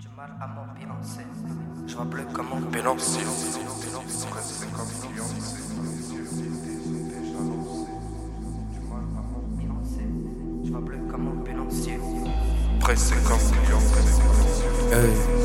Du mal à m'ambiancer. Je vois bleu comme mon bélancier. Je vois bleu comme mon bélancier. Pressé comme Hey.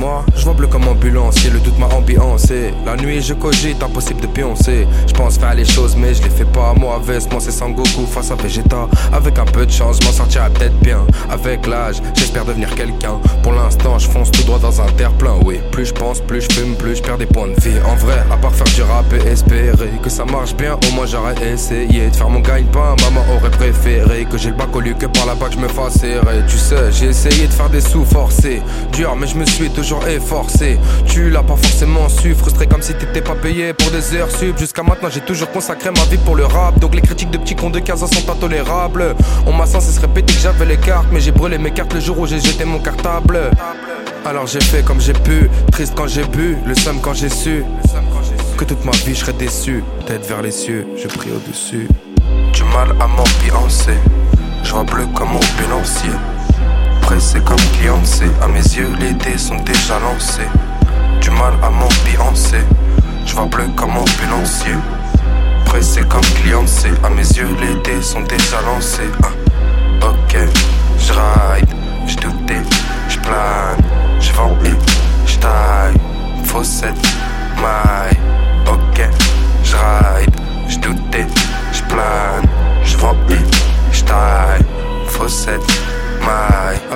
Moi, je vois bleu comme ambulancier, le doute m'a ambiancé. La nuit, je cogite, impossible de pioncer. Je pense faire les choses, mais je les fais pas. Moi, moi, c'est Sangoku face à Vegeta. Avec un peu de chance, je m'en sortirai peut-être bien. Avec l'âge, j'espère devenir quelqu'un. Pour l'instant, je fonce tout droit dans un terre-plein. Oui, plus je pense, plus je fume, plus je perds des points de vie. En vrai, à part faire du rap et espérer que ça marche bien, au moins j'aurais essayé de faire mon gagne-pain. Maman aurait préféré que j'ai le bac au lieu que par là-bas que je me fasse serrer. Tu sais, j'ai essayé de faire des sous forcés. Dur, mais je me suis toujours efforcé. Tu l'as pas forcément su, frustré comme si t'étais pas payé pour des heures sub. Jusqu'à maintenant, j'ai toujours consacré ma vie pour le rap. Donc les critiques de petits cons de 15 ans sont intolérables. On m'a censé se répéter que j'avais les cartes, mais j'ai brûlé mes cartes le jour où j'ai jeté mon cartable. Alors j'ai fait comme j'ai pu, triste quand j'ai bu, le seum quand j'ai su. Que toute ma vie je serais déçu, tête vers les cieux, je prie au-dessus. Du mal à m'ambiancer. Je vois bleu comme mon Pressé comme Beyoncé. À mes yeux, les dés sont déjà lancés. Du mal à m'ambiancer. Je vois bleu comme mon bélancier. Pressé comme Beyoncé. À mes yeux, les dés sont déjà lancés. Ah, Ok, je ride,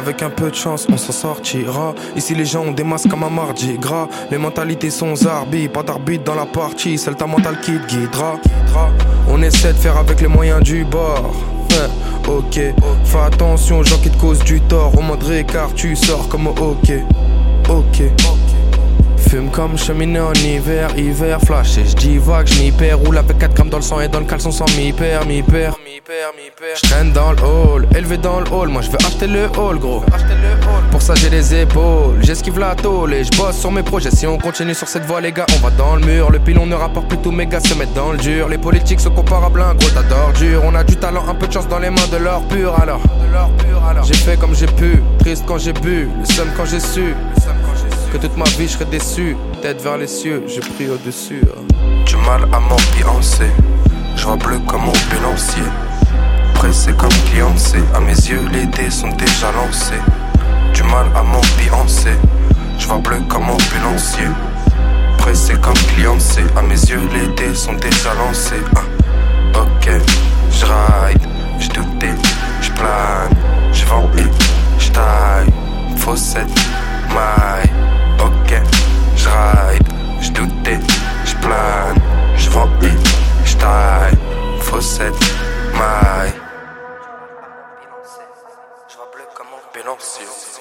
Avec un peu de chance, on s'en sortira. Ici, les gens ont des masques comme un mardi gras. Les mentalités sont zarbi, pas d'arbitre dans la partie. Seul ta mentale qui te guidera. On essaie de faire avec les moyens du bord. Hein, ok, fais attention aux gens qui te causent du tort. Au moindre écart, tu sors comme hockey. Ok. Comme cheminée en hiver, hiver flash et j'divague, j'm'y perds, roule avec 4 grammes dans le sang et dans le caleçon sans m'y perdre, m'y m'y m'y perdre. J'traîne dans le hall, élevé dans le hall, moi j'veux acheter le hall gros. Pour ça j'ai les épaules, j'esquive la tôle et j'bosse sur mes projets. Si on continue sur cette voie les gars, on va dans le mur. Le pilon ne rapporte plus tous mes gars se mettent dans le dur. Les politiques sont comparables un gros tas d'ordures. On a du talent, un peu de chance dans les mains de l'or pur alors. J'ai fait comme j'ai pu, triste quand j'ai bu, le seum quand j'ai su. Que toute ma vie je serais déçu, tête vers les cieux, je prie au-dessus. Du mal à m'ambiancer. Je vois bleu comme mon bélancier. Pressé comme Beyoncé. À mes yeux, les dés sont déjà lancés. Du mal à m'ambiancer. Je vois bleu comme mon. Pressé comme Beyoncé. À mes yeux, les dés sont déjà lancés. Ah, Ok, je ride, je doutais, je plane, comme